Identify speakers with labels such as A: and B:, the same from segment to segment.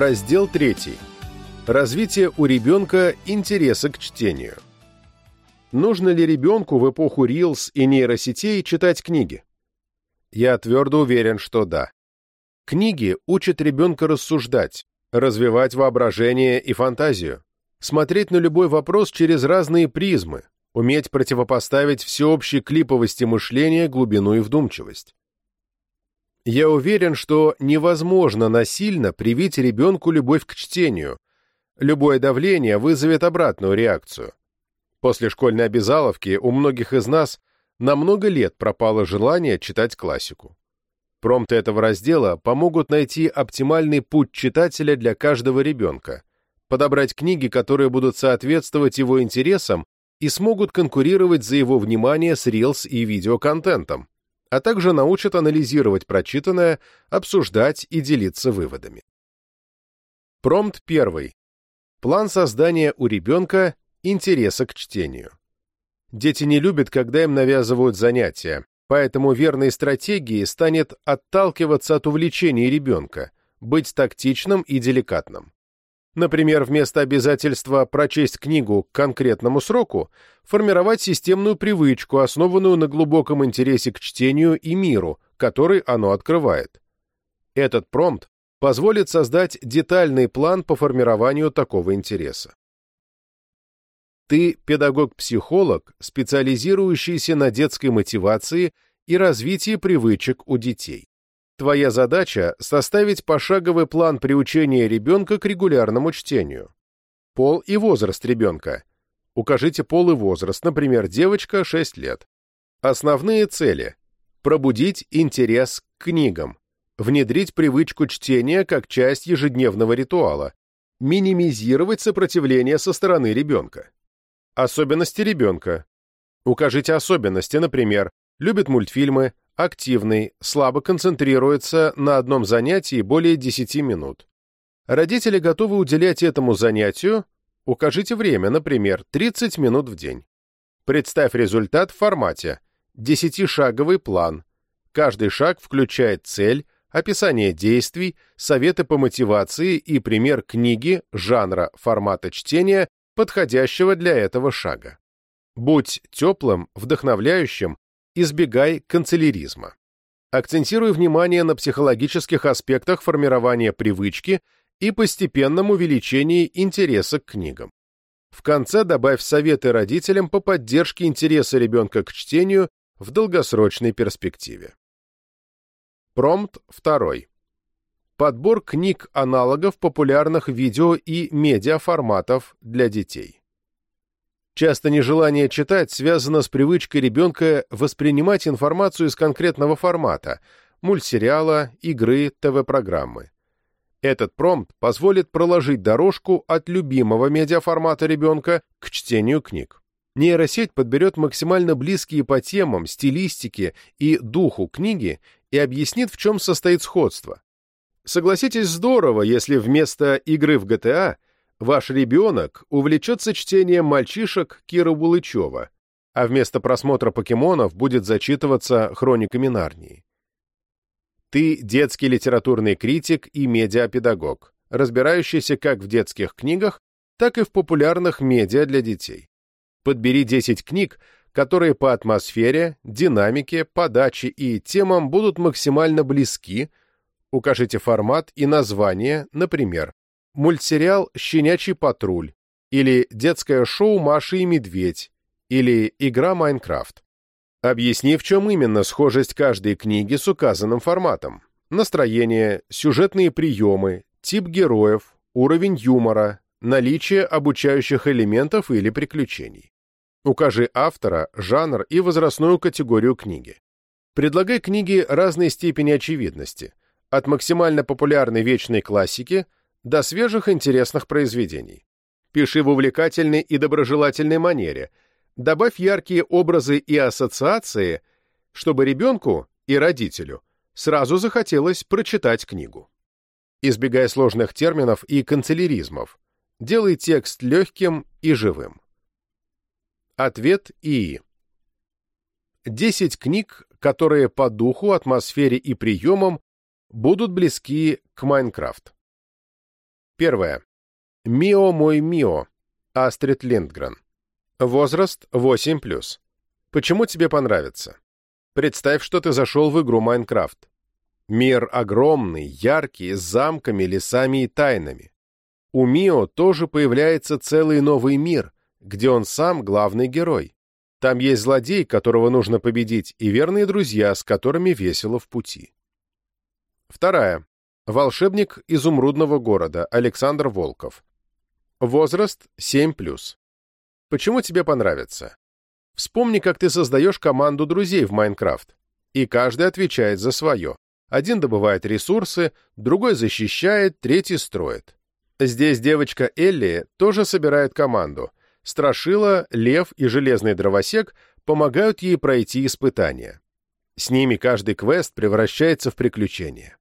A: Раздел 3. Развитие у ребенка интереса к чтению. Нужно ли ребенку в эпоху Reels и нейросетей читать книги? Я твердо уверен, что да. Книги учат ребенка рассуждать, развивать воображение и фантазию, смотреть на любой вопрос через разные призмы, уметь противопоставить всеобщей клиповости мышления глубину и вдумчивость. Я уверен, что невозможно насильно привить ребенку любовь к чтению. Любое давление вызовет обратную реакцию. После школьной обязаловки у многих из нас на много лет пропало желание читать классику. Промпты этого раздела помогут найти оптимальный путь читателя для каждого ребенка, подобрать книги, которые будут соответствовать его интересам и смогут конкурировать за его внимание с Reels и видеоконтентом, а также научат анализировать прочитанное, обсуждать и делиться выводами. Промпт первый. План создания у ребенка интереса к чтению. Дети не любят, когда им навязывают занятия, поэтому верной стратегией станет отталкиваться от увлечений ребенка, быть тактичным и деликатным. Например, вместо обязательства прочесть книгу к конкретному сроку, формировать системную привычку, основанную на глубоком интересе к чтению и миру, который оно открывает. Этот промпт позволит создать детальный план по формированию такого интереса. Ты педагог-психолог, специализирующийся на детской мотивации и развитии привычек у детей. Твоя задача — составить пошаговый план приучения ребенка к регулярному чтению. Пол и возраст ребенка. Укажите пол и возраст, например, девочка 6 лет. Основные цели. Пробудить интерес к книгам. Внедрить привычку чтения как часть ежедневного ритуала. Минимизировать сопротивление со стороны ребенка. Особенности ребенка. Укажите особенности, например, любит мультфильмы, активный, слабо концентрируется на одном занятии более 10 минут. Родители готовы уделять этому занятию, укажите время, например, 30 минут в день. Представь результат в формате 10-шаговый план. Каждый шаг включает цель, описание действий, советы по мотивации и пример книги, жанра, формата чтения, подходящего для этого шага. Будь теплым, вдохновляющим избегай канцеляризма. Акцентируй внимание на психологических аспектах формирования привычки и постепенном увеличении интереса к книгам. В конце добавь советы родителям по поддержке интереса ребенка к чтению в долгосрочной перспективе. Промпт 2. Подбор книг-аналогов популярных видео и медиаформатов для детей. Часто нежелание читать связано с привычкой ребенка воспринимать информацию из конкретного формата – мультсериала, игры, ТВ-программы. Этот промпт позволит проложить дорожку от любимого медиаформата ребенка к чтению книг. Нейросеть подберет максимально близкие по темам, стилистике и духу книги и объяснит, в чем состоит сходство. Согласитесь, здорово, если вместо игры в GTA – Ваш ребенок увлечется чтением мальчишек Кира Булычева, а вместо просмотра покемонов будет зачитываться хрониками Нарнии. Ты детский литературный критик и медиапедагог, разбирающийся как в детских книгах, так и в популярных медиа для детей. Подбери 10 книг, которые по атмосфере, динамике, подаче и темам будут максимально близки, укажите формат и название, например, мультсериал «Щенячий патруль» или детское шоу «Маша и медведь» или игра «Майнкрафт». Объясни, в чем именно схожесть каждой книги с указанным форматом. Настроение, сюжетные приемы, тип героев, уровень юмора, наличие обучающих элементов или приключений. Укажи автора, жанр и возрастную категорию книги. Предлагай книги разной степени очевидности, от максимально популярной вечной классики – до свежих интересных произведений. Пиши в увлекательной и доброжелательной манере. Добавь яркие образы и ассоциации, чтобы ребенку и родителю сразу захотелось прочитать книгу. Избегай сложных терминов и канцеляризмов. Делай текст легким и живым. Ответ ИИ. 10 книг, которые по духу, атмосфере и приемам будут близки к Майнкрафт. Первое. «Мио мой Мио» Астрид Линдгрен. Возраст 8+. Почему тебе понравится? Представь, что ты зашел в игру Майнкрафт. Мир огромный, яркий, с замками, лесами и тайнами. У Мио тоже появляется целый новый мир, где он сам главный герой. Там есть злодей, которого нужно победить, и верные друзья, с которыми весело в пути. Вторая. Волшебник изумрудного города Александр Волков. Возраст 7+. Почему тебе понравится? Вспомни, как ты создаешь команду друзей в Майнкрафт. И каждый отвечает за свое. Один добывает ресурсы, другой защищает, третий строит. Здесь девочка Элли тоже собирает команду. Страшила, Лев и Железный Дровосек помогают ей пройти испытания. С ними каждый квест превращается в приключение.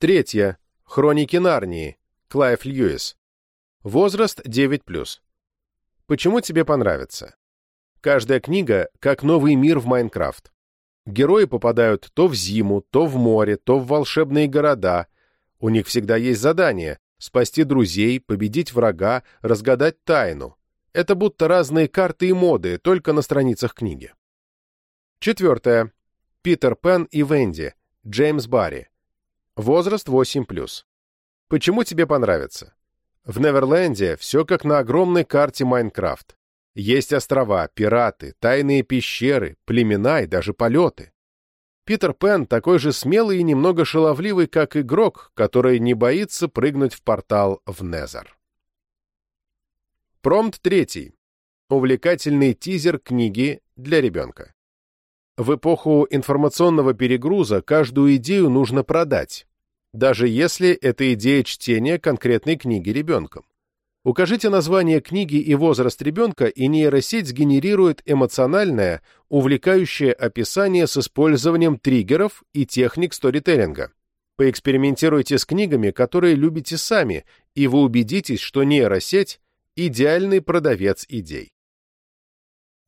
A: Третье. Хроники Нарнии. Клайв Льюис. Возраст 9+. Почему тебе понравится? Каждая книга — как новый мир в Майнкрафт. Герои попадают то в зиму, то в море, то в волшебные города. У них всегда есть задание — спасти друзей, победить врага, разгадать тайну. Это будто разные карты и моды, только на страницах книги. Четвертое. Питер Пен и Венди. Джеймс Барри. Возраст 8+. Почему тебе понравится? В Неверленде все как на огромной карте Майнкрафт. Есть острова, пираты, тайные пещеры, племена и даже полеты. Питер Пен такой же смелый и немного шаловливый, как игрок, который не боится прыгнуть в портал в Незер. Промпт третий. Увлекательный тизер книги для ребенка. В эпоху информационного перегруза каждую идею нужно продать, даже если это идея чтения конкретной книги ребенком. Укажите название книги и возраст ребенка, и нейросеть сгенерирует эмоциональное, увлекающее описание с использованием триггеров и техник сторителлинга. Поэкспериментируйте с книгами, которые любите сами, и вы убедитесь, что нейросеть – идеальный продавец идей.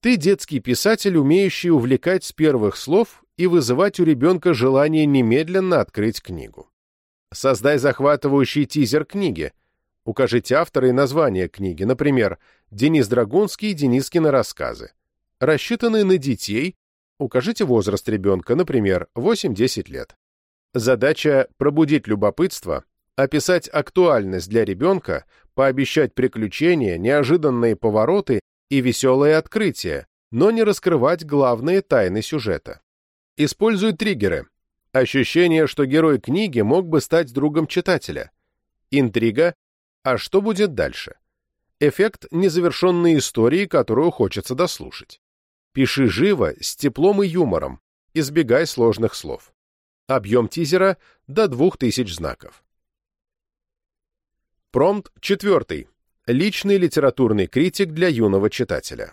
A: Ты детский писатель, умеющий увлекать с первых слов и вызывать у ребенка желание немедленно открыть книгу. Создай захватывающий тизер книги – Укажите автора и название книги, например, Денис Драгунский и Денискины рассказы. Рассчитанные на детей, укажите возраст ребенка, например, 8-10 лет. Задача – пробудить любопытство, описать актуальность для ребенка, пообещать приключения, неожиданные повороты и веселые открытия, но не раскрывать главные тайны сюжета. Используй триггеры. Ощущение, что герой книги мог бы стать другом читателя. Интрига а что будет дальше? Эффект незавершенной истории, которую хочется дослушать. Пиши живо, с теплом и юмором, избегай сложных слов. Объем тизера до 2000 знаков. Промпт четвертый. Личный литературный критик для юного читателя.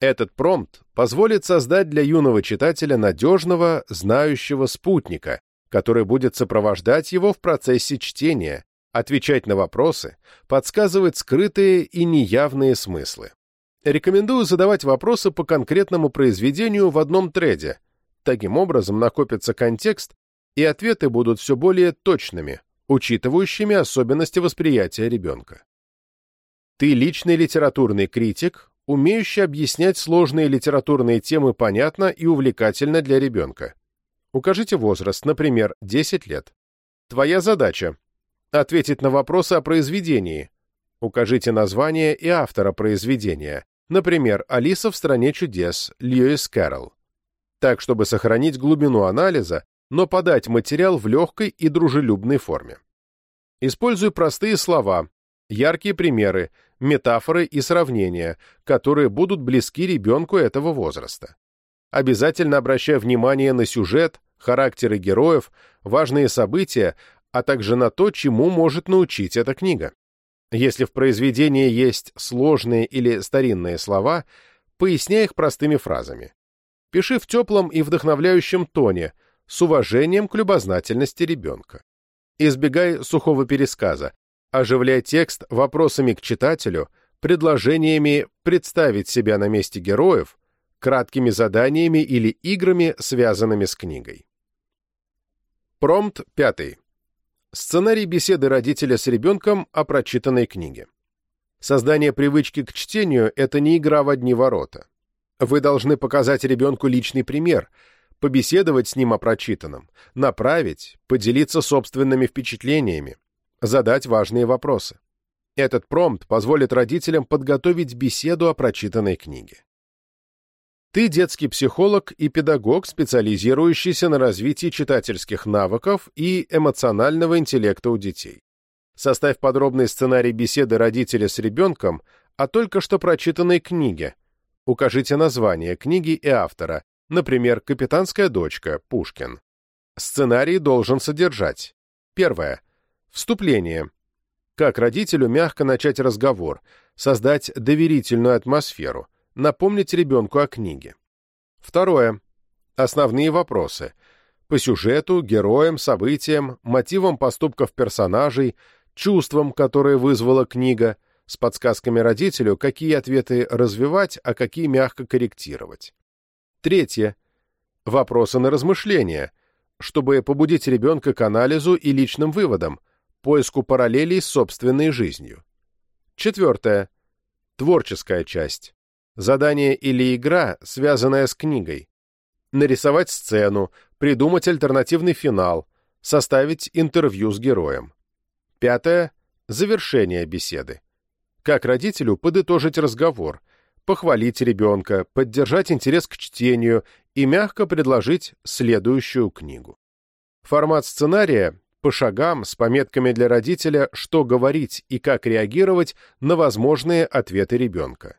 A: Этот промпт позволит создать для юного читателя надежного, знающего спутника, который будет сопровождать его в процессе чтения, отвечать на вопросы, подсказывать скрытые и неявные смыслы. Рекомендую задавать вопросы по конкретному произведению в одном треде. Таким образом накопится контекст, и ответы будут все более точными, учитывающими особенности восприятия ребенка. Ты личный литературный критик, умеющий объяснять сложные литературные темы понятно и увлекательно для ребенка. Укажите возраст, например, 10 лет. Твоя задача Ответить на вопросы о произведении. Укажите название и автора произведения. Например, «Алиса в стране чудес» Льюис Кэрролл. Так, чтобы сохранить глубину анализа, но подать материал в легкой и дружелюбной форме. Используй простые слова, яркие примеры, метафоры и сравнения, которые будут близки ребенку этого возраста. Обязательно обращай внимание на сюжет, характеры героев, важные события, а также на то, чему может научить эта книга. Если в произведении есть сложные или старинные слова, поясняй их простыми фразами. Пиши в теплом и вдохновляющем тоне, с уважением к любознательности ребенка. Избегай сухого пересказа, оживляй текст вопросами к читателю, предложениями представить себя на месте героев, краткими заданиями или играми, связанными с книгой. Промпт пятый. Сценарий беседы родителя с ребенком о прочитанной книге. Создание привычки к чтению – это не игра в одни ворота. Вы должны показать ребенку личный пример, побеседовать с ним о прочитанном, направить, поделиться собственными впечатлениями, задать важные вопросы. Этот промпт позволит родителям подготовить беседу о прочитанной книге. Ты детский психолог и педагог, специализирующийся на развитии читательских навыков и эмоционального интеллекта у детей. Составь подробный сценарий беседы родителя с ребенком о только что прочитанной книге. Укажите название книги и автора, например, «Капитанская дочка» Пушкин. Сценарий должен содержать. Первое. Вступление. Как родителю мягко начать разговор, создать доверительную атмосферу, напомнить ребенку о книге. Второе. Основные вопросы. По сюжету, героям, событиям, мотивам поступков персонажей, чувствам, которые вызвала книга, с подсказками родителю, какие ответы развивать, а какие мягко корректировать. Третье. Вопросы на размышления, чтобы побудить ребенка к анализу и личным выводам, поиску параллелей с собственной жизнью. Четвертое. Творческая часть. Задание или игра, связанная с книгой. Нарисовать сцену, придумать альтернативный финал, составить интервью с героем. Пятое. Завершение беседы. Как родителю подытожить разговор, похвалить ребенка, поддержать интерес к чтению и мягко предложить следующую книгу. Формат сценария по шагам с пометками для родителя, что говорить и как реагировать на возможные ответы ребенка.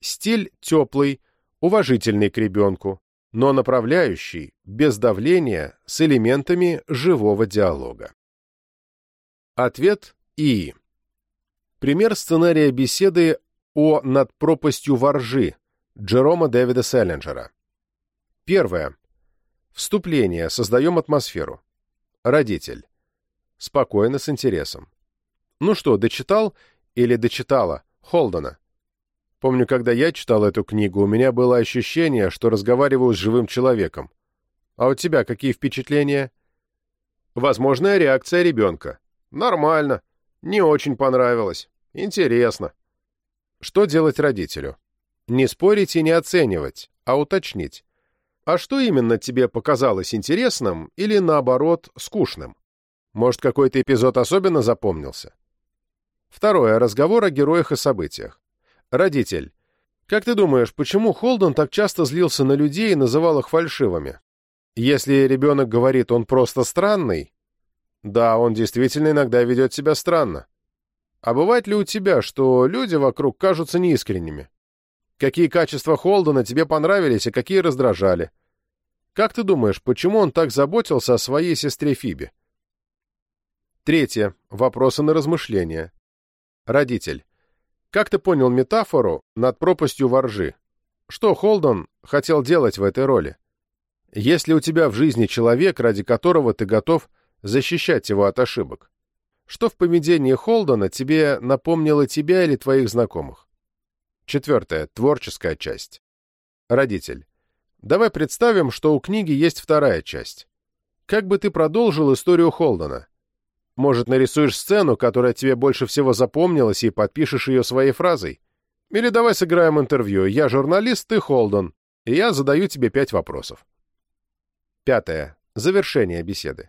A: Стиль теплый, уважительный к ребенку, но направляющий, без давления, с элементами живого диалога. Ответ И. Пример сценария беседы о «Над пропастью воржи» Джерома Дэвида Селлинджера. Первое. Вступление. Создаем атмосферу. Родитель. Спокойно, с интересом. Ну что, дочитал или дочитала Холдена? Помню, когда я читал эту книгу, у меня было ощущение, что разговариваю с живым человеком. А у тебя какие впечатления? Возможная реакция ребенка. Нормально. Не очень понравилось. Интересно. Что делать родителю? Не спорить и не оценивать, а уточнить. А что именно тебе показалось интересным или, наоборот, скучным? Может, какой-то эпизод особенно запомнился? Второе. Разговор о героях и событиях. Родитель. Как ты думаешь, почему Холден так часто злился на людей и называл их фальшивыми? Если ребенок говорит, он просто странный, да, он действительно иногда ведет себя странно. А бывает ли у тебя, что люди вокруг кажутся неискренними? Какие качества Холдена тебе понравились, а какие раздражали? Как ты думаешь, почему он так заботился о своей сестре Фибе? Третье. Вопросы на размышления. Родитель. Как ты понял метафору над пропастью воржи? Что Холден хотел делать в этой роли? Есть ли у тебя в жизни человек, ради которого ты готов защищать его от ошибок? Что в поведении Холдена тебе напомнило тебя или твоих знакомых? Четвертое. Творческая часть. Родитель. Давай представим, что у книги есть вторая часть. Как бы ты продолжил историю Холдена? Может, нарисуешь сцену, которая тебе больше всего запомнилась, и подпишешь ее своей фразой? Или давай сыграем интервью. Я журналист, ты Холден, и я задаю тебе пять вопросов. Пятое. Завершение беседы.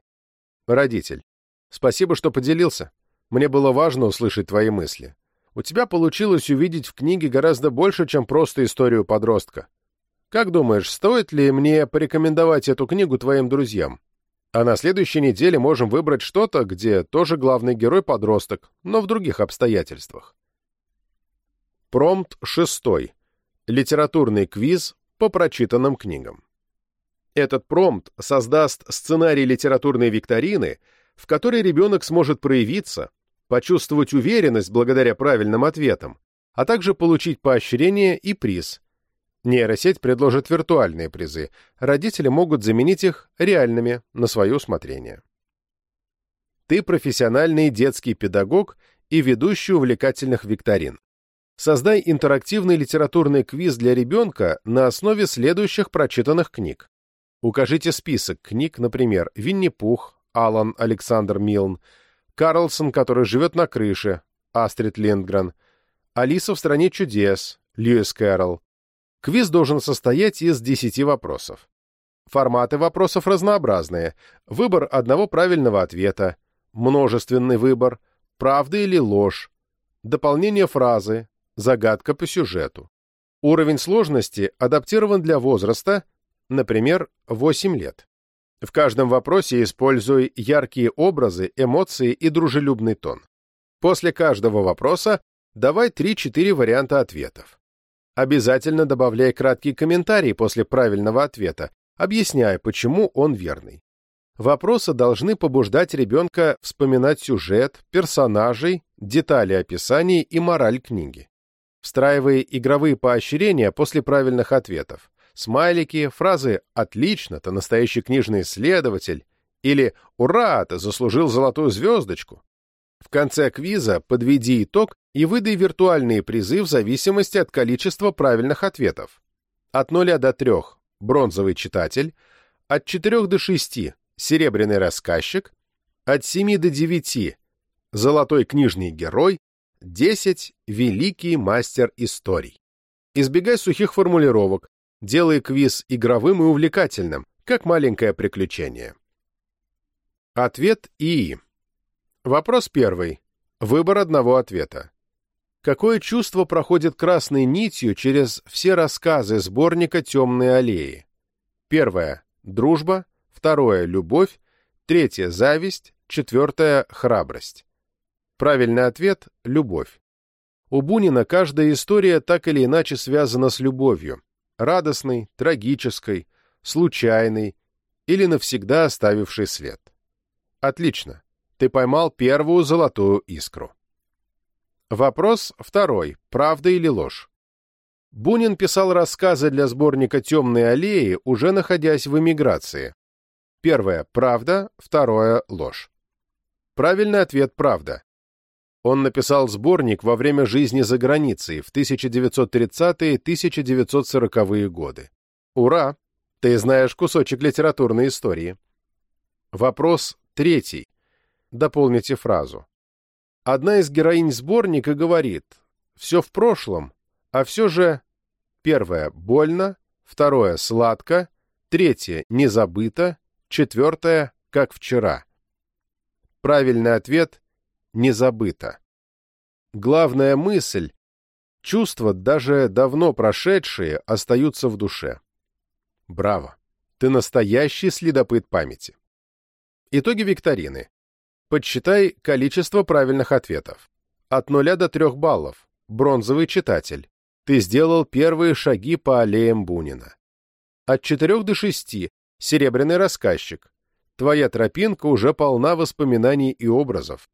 A: Родитель. Спасибо, что поделился. Мне было важно услышать твои мысли. У тебя получилось увидеть в книге гораздо больше, чем просто историю подростка. Как думаешь, стоит ли мне порекомендовать эту книгу твоим друзьям? А на следующей неделе можем выбрать что-то, где тоже главный герой подросток, но в других обстоятельствах. Промпт шестой. Литературный квиз по прочитанным книгам. Этот промпт создаст сценарий литературной викторины, в которой ребенок сможет проявиться, почувствовать уверенность благодаря правильным ответам, а также получить поощрение и приз, Нейросеть предложит виртуальные призы. Родители могут заменить их реальными на свое усмотрение. Ты профессиональный детский педагог и ведущий увлекательных викторин. Создай интерактивный литературный квиз для ребенка на основе следующих прочитанных книг. Укажите список книг, например, «Винни-Пух», «Алан Александр Милн», Карлсон, который живет на крыше, Астрид Линдгрен, Алиса в стране чудес, Льюис Кэрролл. Квиз должен состоять из 10 вопросов. Форматы вопросов разнообразные. Выбор одного правильного ответа, множественный выбор, правда или ложь, дополнение фразы, загадка по сюжету. Уровень сложности адаптирован для возраста, например, 8 лет. В каждом вопросе используй яркие образы, эмоции и дружелюбный тон. После каждого вопроса давай 3-4 варианта ответов. Обязательно добавляй краткий комментарий после правильного ответа, объясняя, почему он верный. Вопросы должны побуждать ребенка вспоминать сюжет, персонажей, детали описаний и мораль книги. Встраивай игровые поощрения после правильных ответов смайлики, фразы «Отлично, ты настоящий книжный исследователь» или «Ура, ты заслужил золотую звездочку». В конце квиза подведи итог и выдай виртуальные призы в зависимости от количества правильных ответов. От 0 до 3 – бронзовый читатель, от 4 до 6 – серебряный рассказчик, от 7 до 9 – золотой книжный герой, 10 – великий мастер историй. Избегай сухих формулировок, делая квиз игровым и увлекательным, как маленькое приключение. Ответ И. Вопрос первый. Выбор одного ответа. Какое чувство проходит красной нитью через все рассказы сборника «Темные аллеи»? Первое – дружба, второе – любовь, третье – зависть, четвертое – храбрость. Правильный ответ – любовь. У Бунина каждая история так или иначе связана с любовью, радостной, трагической, случайной или навсегда оставившей след. Отлично, ты поймал первую золотую искру. Вопрос второй. Правда или ложь? Бунин писал рассказы для сборника «Темные аллеи», уже находясь в эмиграции. Первое – правда, второе – ложь. Правильный ответ – правда. Он написал сборник во время жизни за границей в 1930-1940-е годы. Ура! Ты знаешь кусочек литературной истории. Вопрос третий. Дополните фразу. Одна из героинь сборника говорит «все в прошлом», а все же первое – больно, второе – сладко, третье – не забыто, четвертое – как вчера. Правильный ответ не забыто. Главная мысль — чувства, даже давно прошедшие, остаются в душе. Браво! Ты настоящий следопыт памяти. Итоги викторины. Подсчитай количество правильных ответов. От 0 до 3 баллов. Бронзовый читатель. Ты сделал первые шаги по аллеям Бунина. От 4 до 6. Серебряный рассказчик. Твоя тропинка уже полна воспоминаний и образов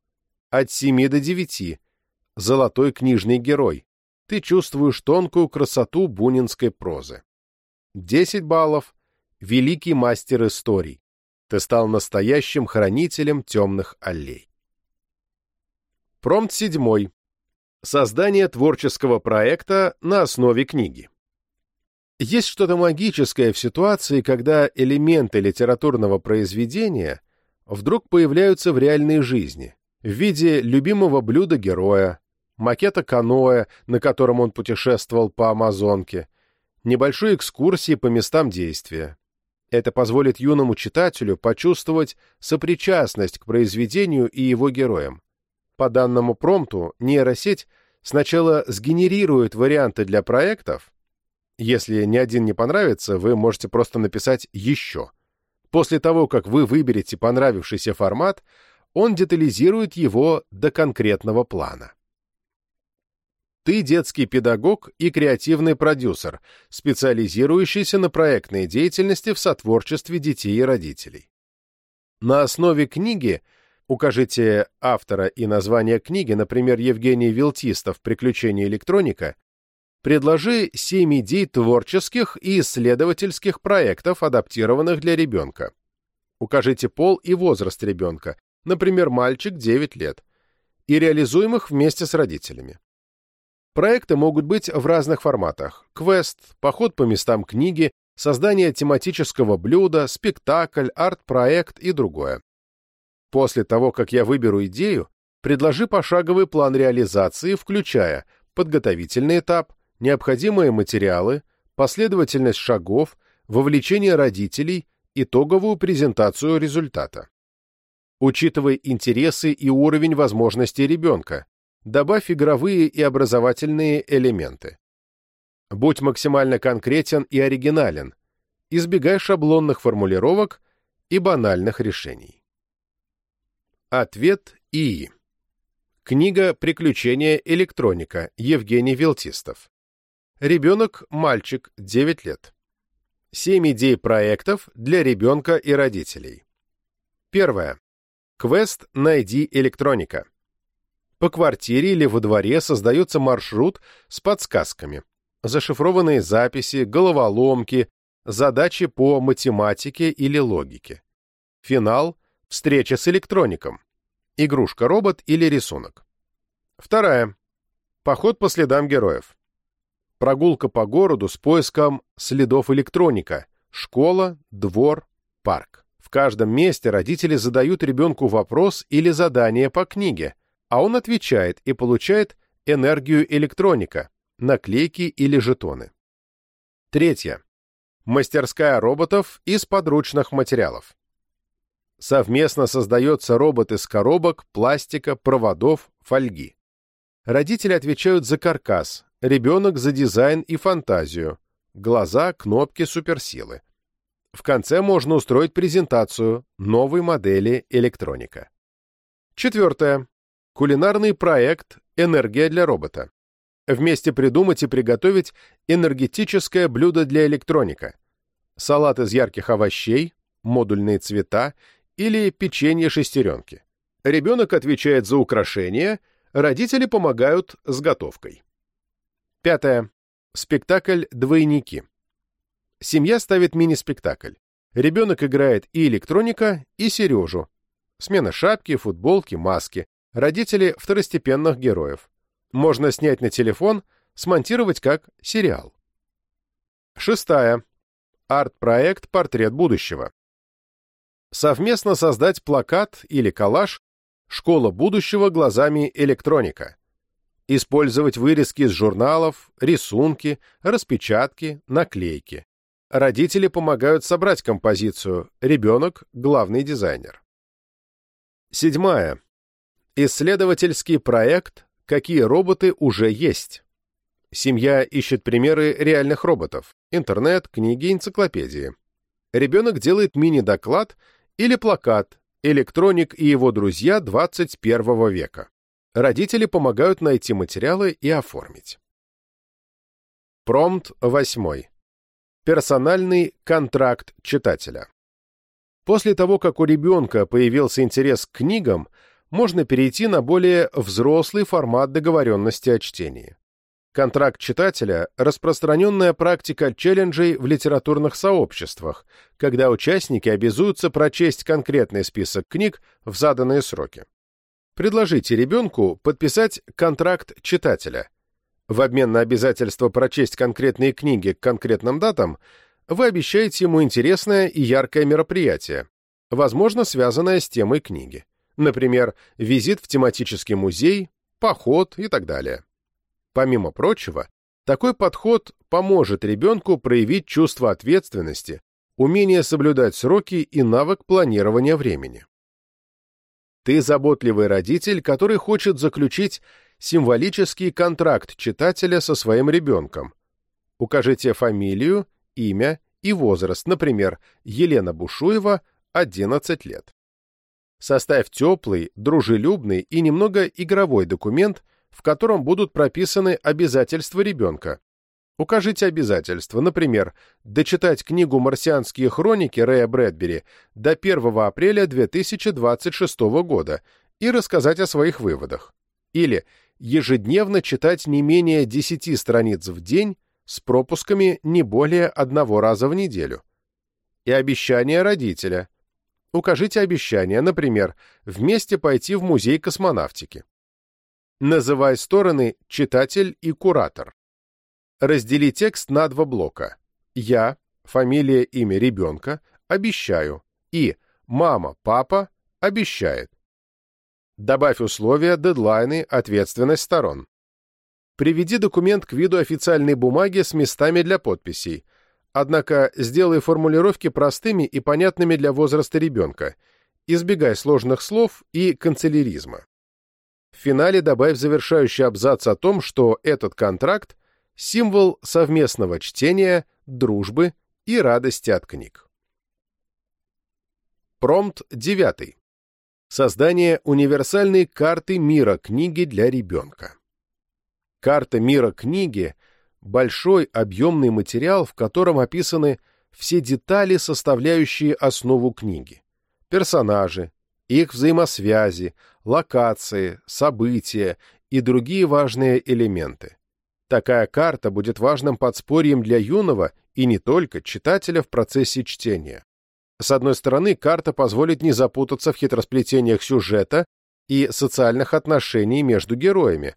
A: от 7 до 9. Золотой книжный герой. Ты чувствуешь тонкую красоту бунинской прозы. 10 баллов. Великий мастер историй. Ты стал настоящим хранителем темных аллей. Промпт 7. Создание творческого проекта на основе книги. Есть что-то магическое в ситуации, когда элементы литературного произведения вдруг появляются в реальной жизни, в виде любимого блюда героя, макета каноэ, на котором он путешествовал по Амазонке, небольшой экскурсии по местам действия. Это позволит юному читателю почувствовать сопричастность к произведению и его героям. По данному промпту нейросеть сначала сгенерирует варианты для проектов. Если ни один не понравится, вы можете просто написать «еще». После того, как вы выберете понравившийся формат, он детализирует его до конкретного плана. Ты детский педагог и креативный продюсер, специализирующийся на проектной деятельности в сотворчестве детей и родителей. На основе книги укажите автора и название книги, например, Евгений Вилтистов «Приключения электроника», предложи семь идей творческих и исследовательских проектов, адаптированных для ребенка. Укажите пол и возраст ребенка, например, мальчик 9 лет, и реализуемых вместе с родителями. Проекты могут быть в разных форматах – квест, поход по местам книги, создание тематического блюда, спектакль, арт-проект и другое. После того, как я выберу идею, предложи пошаговый план реализации, включая подготовительный этап, необходимые материалы, последовательность шагов, вовлечение родителей, итоговую презентацию результата. Учитывай интересы и уровень возможностей ребенка, добавь игровые и образовательные элементы. Будь максимально конкретен и оригинален, избегай шаблонных формулировок и банальных решений. Ответ И. Книга «Приключения электроника» Евгений Велтистов. Ребенок – мальчик, 9 лет. Семь идей проектов для ребенка и родителей. Первое. Квест «Найди электроника». По квартире или во дворе создается маршрут с подсказками. Зашифрованные записи, головоломки, задачи по математике или логике. Финал – встреча с электроником. Игрушка-робот или рисунок. Вторая. Поход по следам героев. Прогулка по городу с поиском следов электроника. Школа, двор, парк. В каждом месте родители задают ребенку вопрос или задание по книге, а он отвечает и получает энергию электроника, наклейки или жетоны. Третье. Мастерская роботов из подручных материалов. Совместно создается робот из коробок, пластика, проводов, фольги. Родители отвечают за каркас, ребенок за дизайн и фантазию, глаза, кнопки, суперсилы. В конце можно устроить презентацию новой модели электроника. Четвертое. Кулинарный проект «Энергия для робота». Вместе придумать и приготовить энергетическое блюдо для электроника. Салат из ярких овощей, модульные цвета или печенье-шестеренки. Ребенок отвечает за украшения, родители помогают с готовкой. Пятое. Спектакль «Двойники». Семья ставит мини-спектакль. Ребенок играет и электроника, и Сережу. Смена шапки, футболки, маски. Родители второстепенных героев. Можно снять на телефон, смонтировать как сериал. Шестая. Арт-проект «Портрет будущего». Совместно создать плакат или коллаж «Школа будущего глазами электроника». Использовать вырезки из журналов, рисунки, распечатки, наклейки. Родители помогают собрать композицию, ребенок – главный дизайнер. Седьмая. Исследовательский проект «Какие роботы уже есть». Семья ищет примеры реальных роботов, интернет, книги, энциклопедии. Ребенок делает мини-доклад или плакат «Электроник и его друзья 21 века». Родители помогают найти материалы и оформить. Промпт 8. Персональный контракт читателя. После того, как у ребенка появился интерес к книгам, можно перейти на более взрослый формат договоренности о чтении. Контракт читателя – распространенная практика челленджей в литературных сообществах, когда участники обязуются прочесть конкретный список книг в заданные сроки. Предложите ребенку подписать контракт читателя – в обмен на обязательство прочесть конкретные книги к конкретным датам, вы обещаете ему интересное и яркое мероприятие, возможно, связанное с темой книги. Например, визит в тематический музей, поход и так далее. Помимо прочего, такой подход поможет ребенку проявить чувство ответственности, умение соблюдать сроки и навык планирования времени. Ты заботливый родитель, который хочет заключить символический контракт читателя со своим ребенком. Укажите фамилию, имя и возраст, например, Елена Бушуева, 11 лет. Составь теплый, дружелюбный и немного игровой документ, в котором будут прописаны обязательства ребенка. Укажите обязательства, например, дочитать книгу «Марсианские хроники» Рэя Брэдбери до 1 апреля 2026 года и рассказать о своих выводах. Или ежедневно читать не менее 10 страниц в день с пропусками не более одного раза в неделю. И обещание родителя. Укажите обещание, например, вместе пойти в музей космонавтики. Называй стороны «читатель» и «куратор». Раздели текст на два блока. Я, фамилия, имя ребенка, обещаю, и мама, папа, Обещает. Добавь условия, дедлайны, ответственность сторон. Приведи документ к виду официальной бумаги с местами для подписей. Однако сделай формулировки простыми и понятными для возраста ребенка. Избегай сложных слов и канцеляризма. В финале добавь завершающий абзац о том, что этот контракт – символ совместного чтения, дружбы и радости от книг. Промпт 9. Создание универсальной карты мира книги для ребенка. Карта мира книги – большой объемный материал, в котором описаны все детали, составляющие основу книги. Персонажи, их взаимосвязи, локации, события и другие важные элементы. Такая карта будет важным подспорьем для юного и не только читателя в процессе чтения. С одной стороны, карта позволит не запутаться в хитросплетениях сюжета и социальных отношений между героями,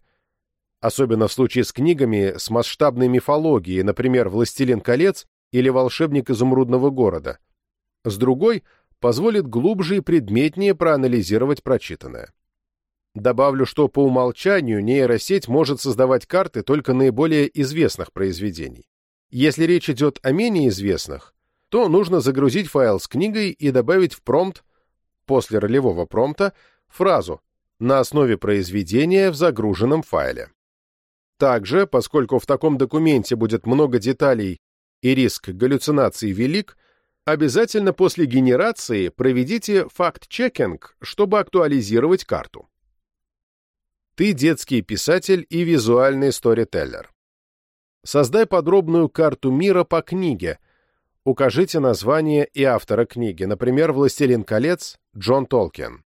A: особенно в случае с книгами с масштабной мифологией, например, «Властелин колец» или «Волшебник изумрудного города». С другой, позволит глубже и предметнее проанализировать прочитанное. Добавлю, что по умолчанию нейросеть может создавать карты только наиболее известных произведений. Если речь идет о менее известных, то нужно загрузить файл с книгой и добавить в промпт, после ролевого промпта, фразу на основе произведения в загруженном файле. Также, поскольку в таком документе будет много деталей и риск галлюцинаций велик, обязательно после генерации проведите факт-чекинг, чтобы актуализировать карту. Ты детский писатель и визуальный сторителлер. Создай подробную карту мира по книге – Укажите название и автора книги, например, «Властелин колец» Джон Толкин.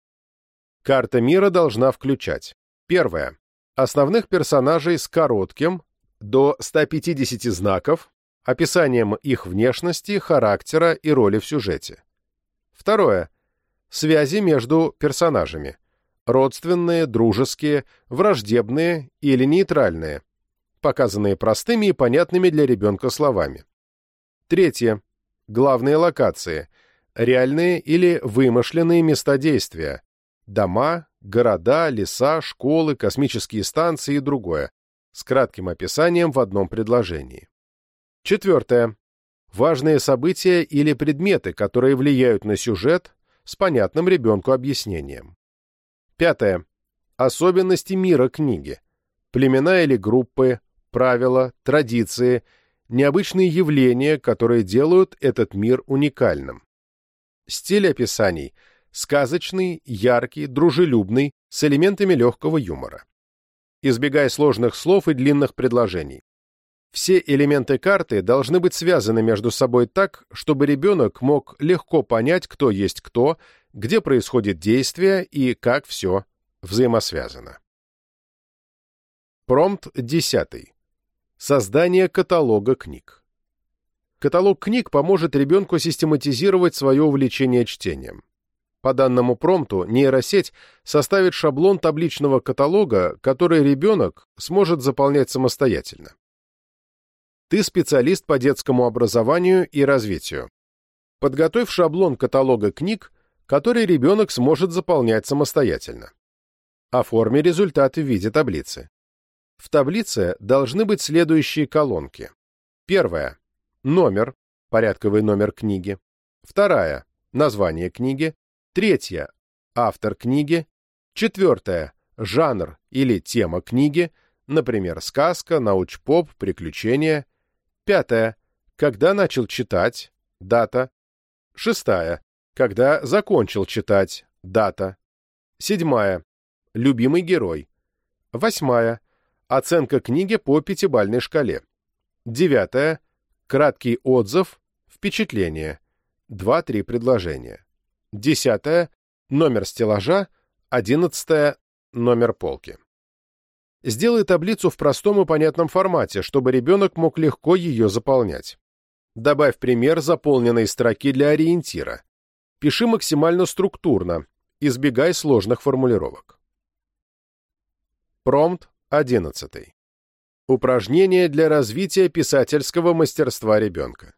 A: Карта мира должна включать. Первое. Основных персонажей с коротким, до 150 знаков, описанием их внешности, характера и роли в сюжете. Второе. Связи между персонажами. Родственные, дружеские, враждебные или нейтральные, показанные простыми и понятными для ребенка словами. Третье. Главные локации. Реальные или вымышленные места действия. Дома, города, леса, школы, космические станции и другое. С кратким описанием в одном предложении. Четвертое. Важные события или предметы, которые влияют на сюжет, с понятным ребенку объяснением. Пятое. Особенности мира книги. Племена или группы, правила, традиции – необычные явления, которые делают этот мир уникальным. Стиль описаний – сказочный, яркий, дружелюбный, с элементами легкого юмора. Избегай сложных слов и длинных предложений. Все элементы карты должны быть связаны между собой так, чтобы ребенок мог легко понять, кто есть кто, где происходит действие и как все взаимосвязано. Промпт 10. Создание каталога книг. Каталог книг поможет ребенку систематизировать свое увлечение чтением. По данному промпту нейросеть составит шаблон табличного каталога, который ребенок сможет заполнять самостоятельно. Ты специалист по детскому образованию и развитию. Подготовь шаблон каталога книг, который ребенок сможет заполнять самостоятельно. Оформи результаты в виде таблицы. В таблице должны быть следующие колонки. Первая – номер, порядковый номер книги. Вторая – название книги. Третья – автор книги. Четвертая – жанр или тема книги, например, сказка, научпоп, приключения. Пятая – когда начал читать, дата. Шестая – когда закончил читать, дата. Седьмая – любимый герой. Восьмая – Оценка книги по пятибалльной шкале. Девятое. Краткий отзыв. Впечатление. Два-три предложения. Десятое. Номер стеллажа. Одиннадцатое. Номер полки. Сделай таблицу в простом и понятном формате, чтобы ребенок мог легко ее заполнять. Добавь пример заполненной строки для ориентира. Пиши максимально структурно, избегай сложных формулировок. Промпт 11. Упражнение для развития писательского мастерства ребенка.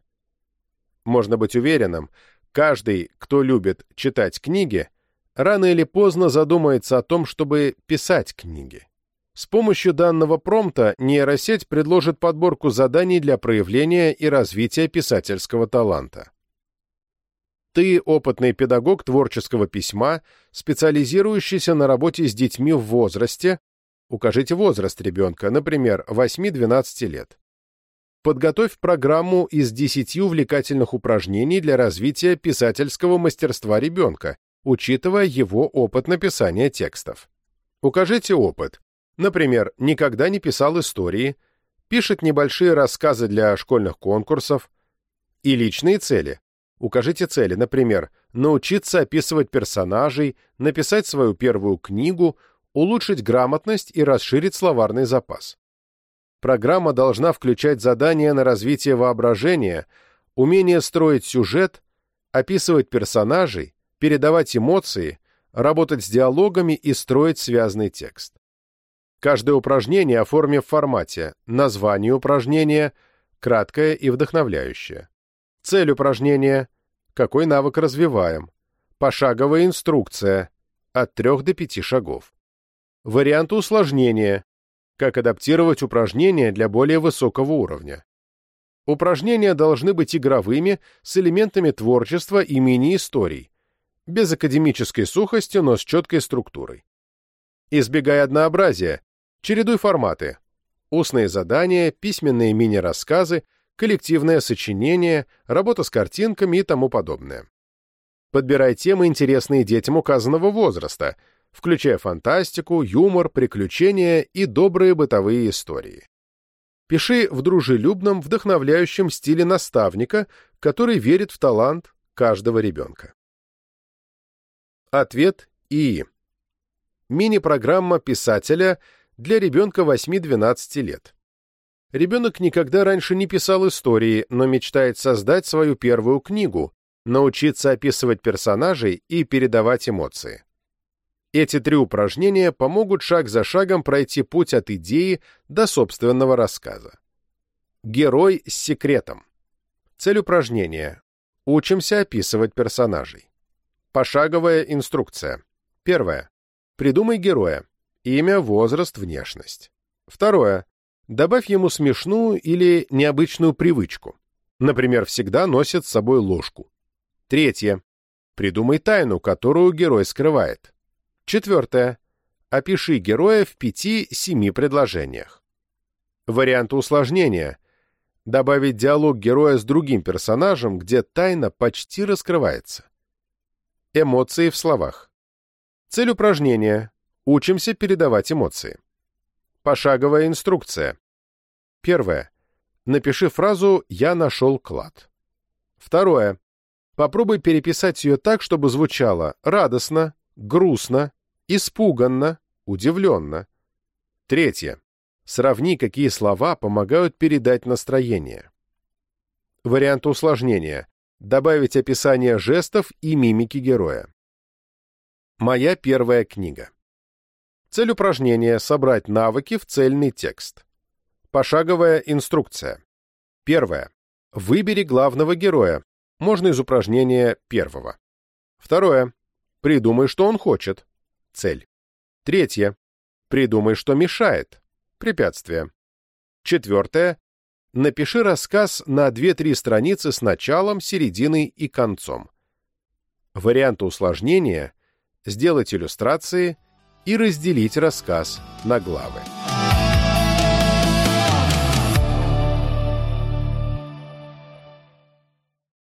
A: Можно быть уверенным, каждый, кто любит читать книги, рано или поздно задумается о том, чтобы писать книги. С помощью данного промпта нейросеть предложит подборку заданий для проявления и развития писательского таланта. Ты опытный педагог творческого письма, специализирующийся на работе с детьми в возрасте, укажите возраст ребенка, например, 8-12 лет. Подготовь программу из 10 увлекательных упражнений для развития писательского мастерства ребенка, учитывая его опыт написания текстов. Укажите опыт. Например, никогда не писал истории, пишет небольшие рассказы для школьных конкурсов и личные цели. Укажите цели, например, научиться описывать персонажей, написать свою первую книгу, улучшить грамотность и расширить словарный запас. Программа должна включать задания на развитие воображения, умение строить сюжет, описывать персонажей, передавать эмоции, работать с диалогами и строить связный текст. Каждое упражнение оформим в формате название упражнения, краткое и вдохновляющее. Цель упражнения, какой навык развиваем, пошаговая инструкция, от 3 до 5 шагов. Варианты усложнения, как адаптировать упражнения для более высокого уровня. Упражнения должны быть игровыми, с элементами творчества и мини-историй, без академической сухости, но с четкой структурой. Избегай однообразия, чередуй форматы. Устные задания, письменные мини-рассказы, коллективное сочинение, работа с картинками и тому подобное. Подбирай темы, интересные детям указанного возраста, включая фантастику, юмор, приключения и добрые бытовые истории. Пиши в дружелюбном, вдохновляющем стиле наставника, который верит в талант каждого ребенка. Ответ И. Мини-программа писателя для ребенка 8-12 лет. Ребенок никогда раньше не писал истории, но мечтает создать свою первую книгу, научиться описывать персонажей и передавать эмоции. Эти три упражнения помогут шаг за шагом пройти путь от идеи до собственного рассказа. Герой с секретом. Цель упражнения. Учимся описывать персонажей. Пошаговая инструкция. Первое. Придумай героя. Имя, возраст, внешность. Второе. Добавь ему смешную или необычную привычку. Например, всегда носит с собой ложку. Третье. Придумай тайну, которую герой скрывает. Четвертое. Опиши героя в пяти-семи предложениях. Варианты усложнения. Добавить диалог героя с другим персонажем, где тайна почти раскрывается. Эмоции в словах. Цель упражнения. Учимся передавать эмоции. Пошаговая инструкция. Первое. Напиши фразу «Я нашел клад». Второе. Попробуй переписать ее так, чтобы звучало радостно, грустно, испуганно, удивленно. Третье. Сравни, какие слова помогают передать настроение. Вариант усложнения добавить описание жестов и мимики героя. Моя первая книга. Цель упражнения – собрать навыки в цельный текст. Пошаговая инструкция. Первое. Выбери главного героя. Можно из упражнения первого. Второе. Придумай, что он хочет. Цель. Третье. Придумай, что мешает. Препятствие. Четвертое. Напиши рассказ на 2-3 страницы с началом, серединой и концом. Варианты усложнения – сделать иллюстрации и разделить рассказ на главы.